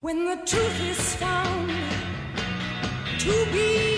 When the truth is found to be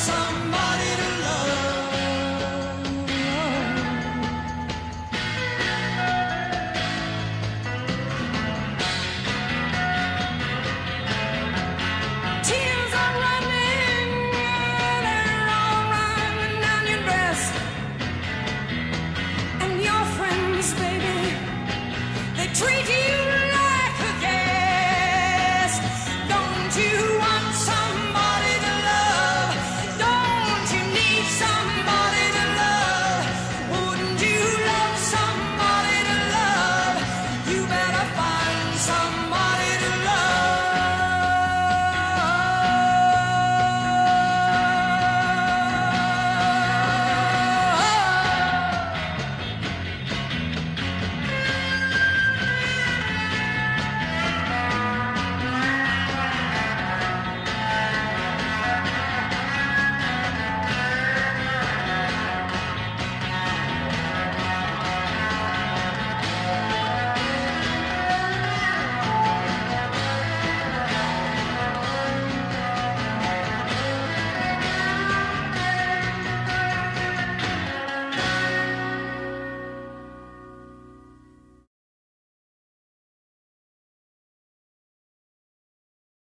Somebody.